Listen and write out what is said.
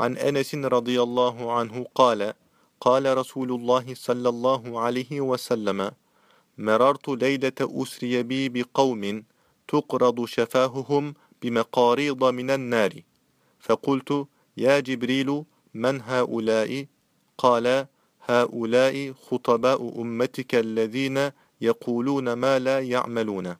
عن أنس رضي الله عنه قال قال رسول الله صلى الله عليه وسلم مررت ليلة أسري بي بقوم تقرض شفاههم بمقاريض من النار. فقلت يا جبريل من هؤلاء؟ قال هؤلاء خطباء أمتك الذين يقولون ما لا يعملون.